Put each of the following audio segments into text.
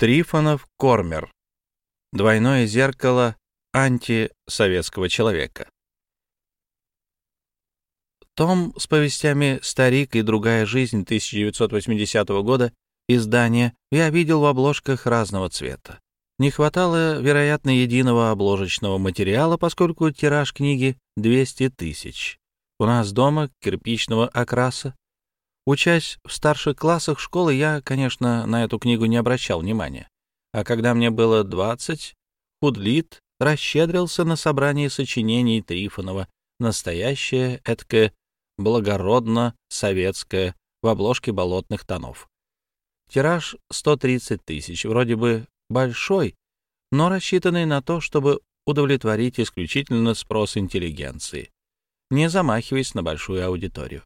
Трифонов Кормер. Двойное зеркало антисоветского человека. Том с повестями «Старик» и «Другая жизнь» 1980 года издания я видел в обложках разного цвета. Не хватало, вероятно, единого обложечного материала, поскольку тираж книги 200 тысяч. У нас дома кирпичного окраса. Учась в старших классах школы, я, конечно, на эту книгу не обращал внимания. А когда мне было 20, Худлит расщедрился на собрании сочинений Трифонова, настоящее, эткое, благородно-советское, в обложке болотных тонов. Тираж 130 тысяч, вроде бы большой, но рассчитанный на то, чтобы удовлетворить исключительно спрос интеллигенции, не замахиваясь на большую аудиторию.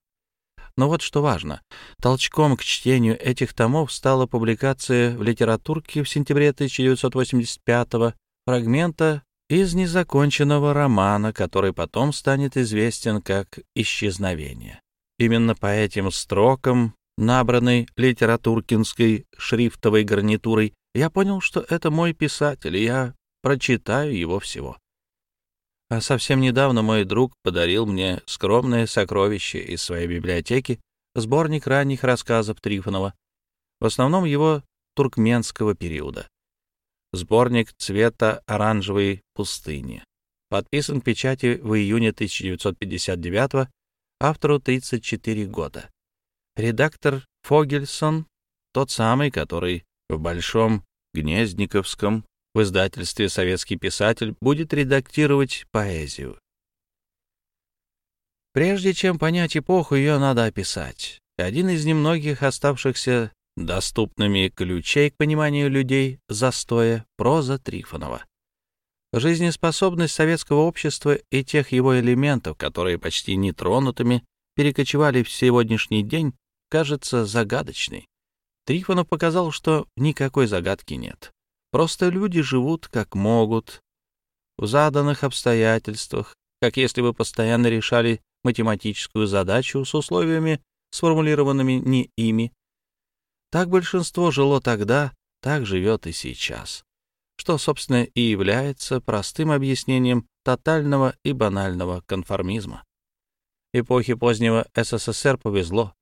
Но вот что важно. Толчком к чтению этих томов стала публикация в литературке в сентябре 1985 фрагмента из незаконченного романа, который потом станет известен как «Исчезновение». Именно по этим строкам, набранной литературкинской шрифтовой гарнитурой, я понял, что это мой писатель, и я прочитаю его всего. А совсем недавно мой друг подарил мне скромное сокровище из своей библиотеки, сборник ранних рассказов Трифонова, в основном его туркменского периода. Сборник цвета оранжевой пустыни. Подписан к печати в июне 1959 автору 34 года. Редактор Фогельсон, тот самый, который в Большом Гнездниковском в издательстве «Советский писатель» будет редактировать поэзию. Прежде чем понять эпоху, ее надо описать. Один из немногих оставшихся доступными ключей к пониманию людей застоя — проза Трифонова. Жизнеспособность советского общества и тех его элементов, которые почти нетронутыми перекочевали в сегодняшний день, кажется загадочной. Трифонов показал, что никакой загадки нет. Просто люди живут как могут, в заданных обстоятельствах, как если бы постоянно решали математическую задачу с условиями, сформулированными не ими. Так большинство жило тогда, так живет и сейчас, что, собственно, и является простым объяснением тотального и банального конформизма. Эпохе позднего СССР повезло.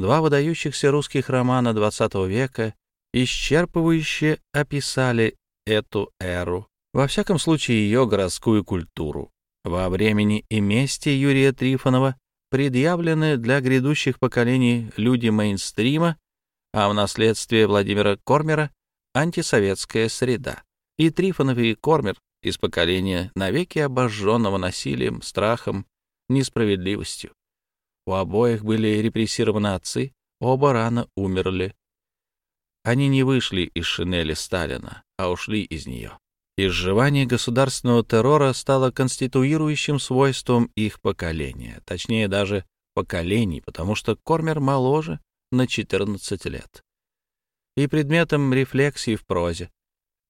Два выдающихся русских романа XX века исчерпывающе описали эту эру, во всяком случае ее городскую культуру. Во времени и месте Юрия Трифонова предъявлены для грядущих поколений люди мейнстрима, а в наследстве Владимира Кормера антисоветская среда. И Трифонов, и Кормер из поколения навеки обожженного насилием, страхом, несправедливостью. У обоих были репрессированы отцы, оба рано умерли. Они не вышли из шинели Сталина, а ушли из нее. Изживание государственного террора стало конституирующим свойством их поколения, точнее даже поколений, потому что Кормер моложе на 14 лет. И предметом рефлексии в прозе.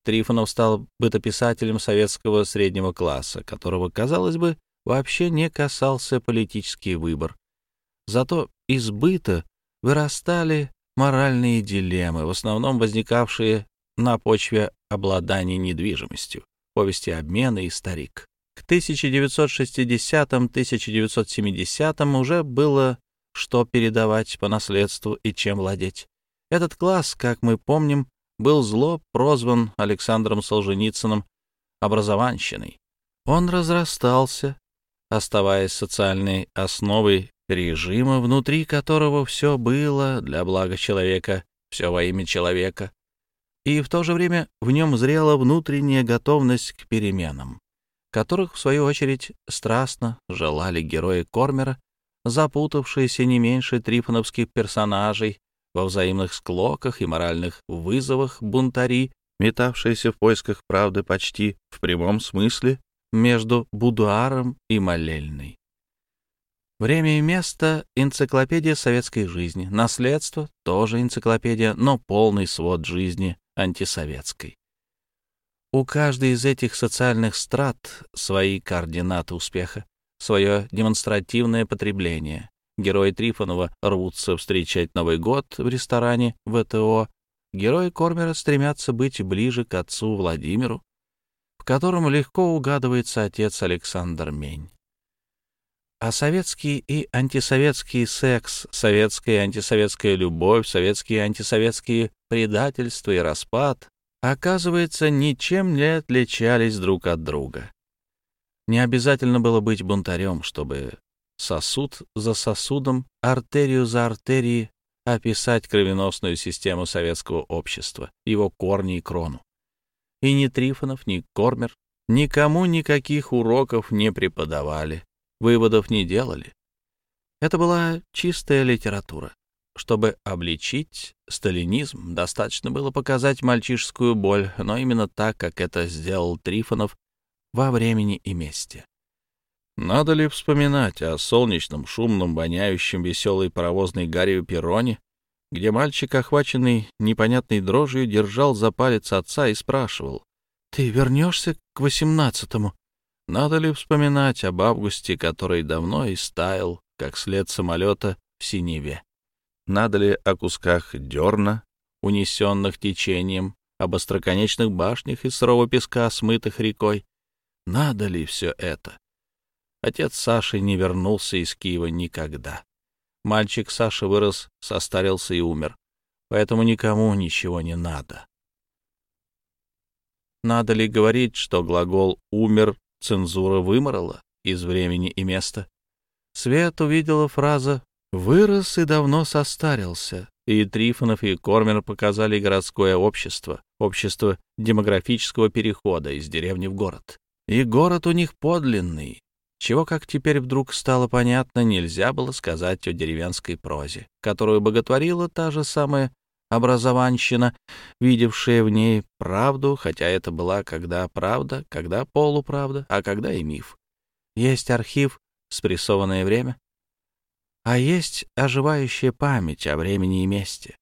Трифонов стал бытописателем советского среднего класса, которого, казалось бы, вообще не касался политический выбор. Зато из быта вырастали моральные дилеммы, в основном возникавшие на почве обладания недвижимостью, повести обмена и старик. К 1960-1970 уже было что передавать по наследству и чем владеть. Этот класс, как мы помним, был зло прозван Александром Солженицыным образованщиной. Он разрастался, оставаясь социальной основой режима, внутри которого все было для блага человека, все во имя человека, и в то же время в нем зрела внутренняя готовность к переменам, которых, в свою очередь, страстно желали герои Кормера, запутавшиеся не меньше трифоновских персонажей во взаимных склоках и моральных вызовах бунтари, метавшиеся в поисках правды почти в прямом смысле между будуаром и молельной. Время и место — энциклопедия советской жизни. Наследство — тоже энциклопедия, но полный свод жизни антисоветской. У каждой из этих социальных страт свои координаты успеха, свое демонстративное потребление. Герои Трифонова рвутся встречать Новый год в ресторане ВТО герои Кормера стремятся быть ближе к отцу Владимиру, в котором легко угадывается отец Александр Мень. А советский и антисоветский секс, советская и антисоветская любовь, советские и антисоветские предательства и распад, оказывается, ничем не отличались друг от друга. Не обязательно было быть бунтарем, чтобы сосуд за сосудом, артерию за артерией описать кровеносную систему советского общества, его корни и крону. И ни Трифонов, ни Кормер никому никаких уроков не преподавали выводов не делали. Это была чистая литература. Чтобы обличить сталинизм, достаточно было показать мальчишескую боль, но именно так, как это сделал Трифонов во времени и месте. Надо ли вспоминать о солнечном, шумном, воняющем веселой паровозной гарью перроне, где мальчик, охваченный непонятной дрожью, держал за палец отца и спрашивал, «Ты вернешься к восемнадцатому?» Надо ли вспоминать об августе, который давно истаял, как след самолета в синеве? Надо ли о кусках дерна, унесенных течением, об остроконечных башнях из сырого песка, смытых рекой? Надо ли все это? Отец Саши не вернулся из Киева никогда. Мальчик Саша вырос, состарился и умер, поэтому никому ничего не надо. Надо ли говорить, что глагол «умер» цензура выморала из времени и места. Свет увидела фраза «вырос и давно состарился», и Трифонов и Кормер показали городское общество, общество демографического перехода из деревни в город. И город у них подлинный, чего, как теперь вдруг стало понятно, нельзя было сказать о деревенской прозе, которую боготворила та же самая образованщина, видевшая в ней правду, хотя это была когда правда, когда полуправда, а когда и миф. Есть архив, спрессованное время, а есть оживающая память о времени и месте.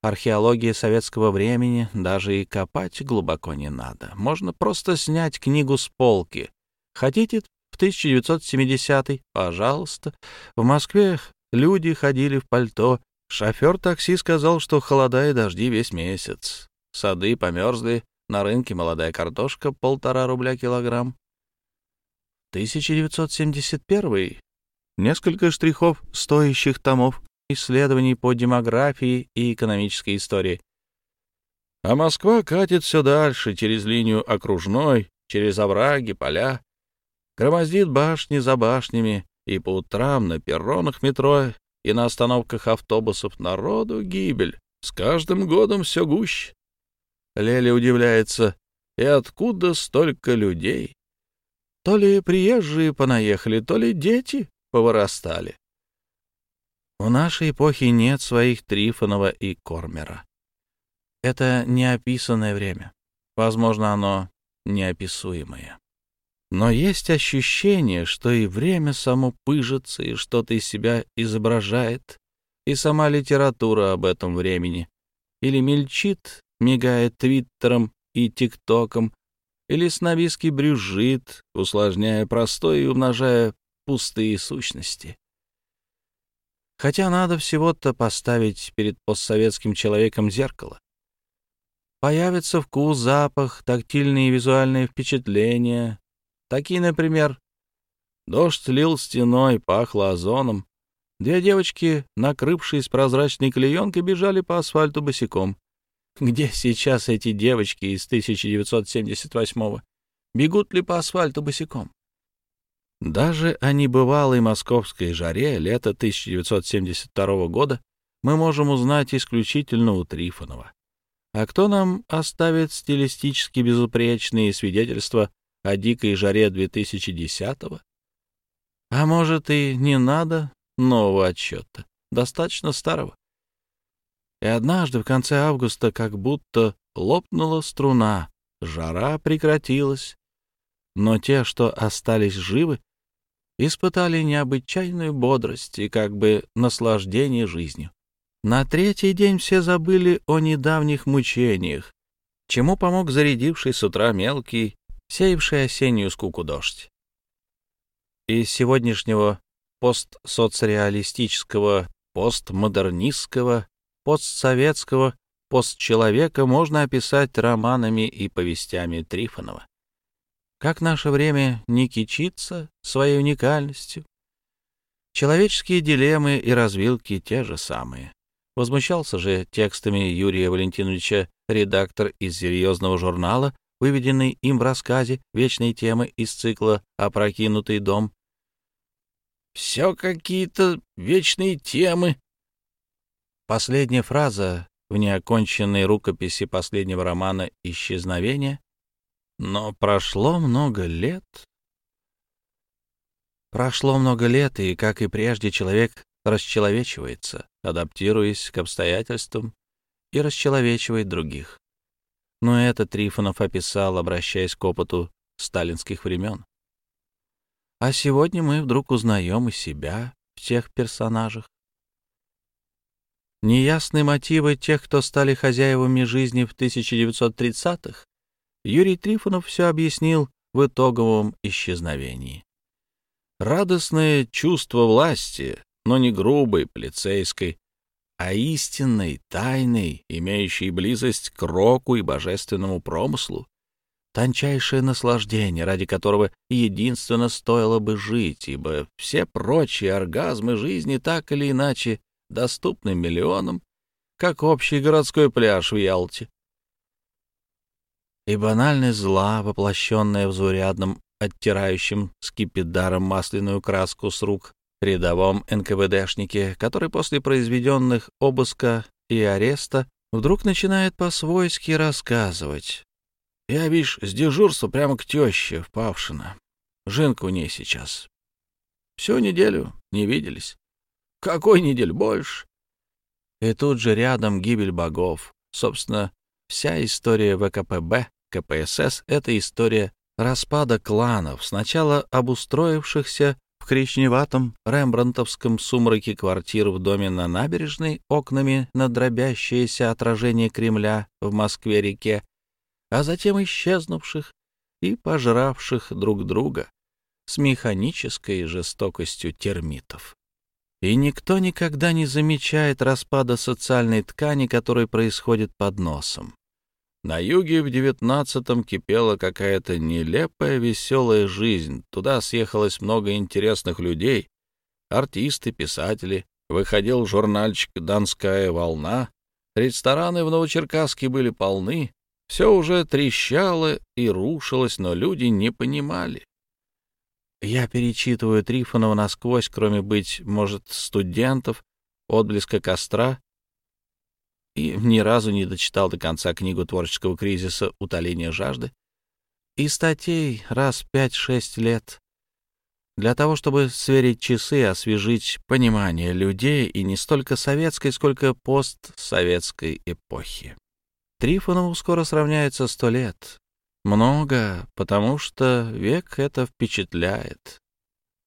Археология советского времени даже и копать глубоко не надо. Можно просто снять книгу с полки. Хотите в 1970-й? Пожалуйста. В Москве люди ходили в пальто Шофер такси сказал, что холода и дожди весь месяц. Сады померзли, на рынке молодая картошка полтора рубля килограмм. 1971 несколько штрихов стоящих томов исследований по демографии и экономической истории. А Москва катит все дальше, через линию окружной, через овраги, поля, громоздит башни за башнями, и по утрам на перронах метро и на остановках автобусов народу гибель. С каждым годом все гуще. Леля удивляется, и откуда столько людей? То ли приезжие понаехали, то ли дети повырастали. В нашей эпохе нет своих Трифонова и Кормера. Это неописанное время. Возможно, оно неописуемое. Но есть ощущение, что и время само пыжится и что-то из себя изображает, и сама литература об этом времени. Или мельчит, мигает твиттером и тиктоком, или сновиски брюжит, усложняя простое и умножая пустые сущности. Хотя надо всего-то поставить перед постсоветским человеком зеркало. Появится вкус, запах, тактильные и визуальные впечатления, Такие, например, дождь лил стеной, пахло озоном. Две девочки, накрывшись прозрачной клеенкой, бежали по асфальту босиком. Где сейчас эти девочки из 1978-го? Бегут ли по асфальту босиком? Даже о небывалой московской жаре лета 1972 года мы можем узнать исключительно у Трифонова. А кто нам оставит стилистически безупречные свидетельства о дикой жаре 2010-го? А может, и не надо нового отчета, достаточно старого. И однажды в конце августа как будто лопнула струна, жара прекратилась, но те, что остались живы, испытали необычайную бодрость и как бы наслаждение жизнью. На третий день все забыли о недавних мучениях, чему помог зарядивший с утра мелкий сеявший осеннюю скуку дождь. Из сегодняшнего постсоцреалистического, постмодернистского, постсоветского постчеловека можно описать романами и повестями Трифонова. Как наше время не кичится своей уникальностью? Человеческие дилеммы и развилки те же самые. Возмущался же текстами Юрия Валентиновича редактор из серьезного журнала, выведенный им в рассказе вечной темы из цикла «Опрокинутый дом». «Все какие-то вечные темы». Последняя фраза в неоконченной рукописи последнего романа «Исчезновение» Но прошло много лет. Прошло много лет, и, как и прежде, человек расчеловечивается, адаптируясь к обстоятельствам, и расчеловечивает других. Но это Трифонов описал, обращаясь к опыту сталинских времен. А сегодня мы вдруг узнаем и себя в тех персонажах. Неясные мотивы тех, кто стали хозяевами жизни в 1930-х, Юрий Трифонов все объяснил в итоговом исчезновении. Радостное чувство власти, но не грубой, полицейской, а истинной, тайной, имеющей близость к року и божественному промыслу, тончайшее наслаждение, ради которого единственно стоило бы жить, ибо все прочие оргазмы жизни так или иначе доступны миллионам, как общий городской пляж в Ялте. И банальность зла, воплощенная в заурядном, оттирающем скипидаром масляную краску с рук рядовом НКВДшнике, который после произведенных обыска и ареста вдруг начинает по-свойски рассказывать. «Я, видишь, с дежурства прямо к теще в Павшино. Жинка у ней сейчас. Всю неделю не виделись. Какой недель больше?» И тут же рядом гибель богов. Собственно, вся история ВКПБ КПСС — это история распада кланов, сначала обустроившихся коричневатом рембрандтовском сумраке квартир в доме на набережной, окнами на дробящееся отражение Кремля в Москве-реке, а затем исчезнувших и пожравших друг друга с механической жестокостью термитов. И никто никогда не замечает распада социальной ткани, который происходит под носом. На юге в девятнадцатом кипела какая-то нелепая веселая жизнь. Туда съехалось много интересных людей, артисты, писатели. Выходил журнальчик «Донская волна». Рестораны в Новочеркасске были полны. Все уже трещало и рушилось, но люди не понимали. Я перечитываю Трифонова насквозь, кроме, быть может, студентов, отблеска костра и ни разу не дочитал до конца книгу творческого кризиса «Утоление жажды» и статей раз пять-шесть лет для того, чтобы сверить часы, освежить понимание людей и не столько советской, сколько постсоветской эпохи. Трифонову скоро сравняется сто лет. Много, потому что век это впечатляет.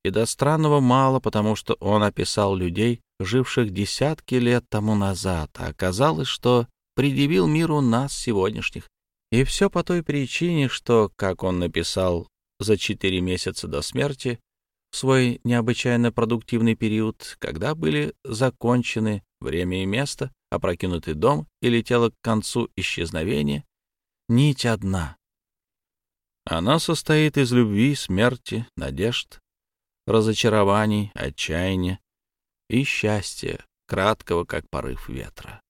И до странного мало, потому что он описал людей, живших десятки лет тому назад, а оказалось, что предъявил миру нас сегодняшних. И все по той причине, что, как он написал за четыре месяца до смерти, в свой необычайно продуктивный период, когда были закончены время и место, опрокинутый дом и летело к концу исчезновения, нить одна. Она состоит из любви, смерти, надежд, разочарований, отчаяния, и счастья, краткого, как порыв ветра.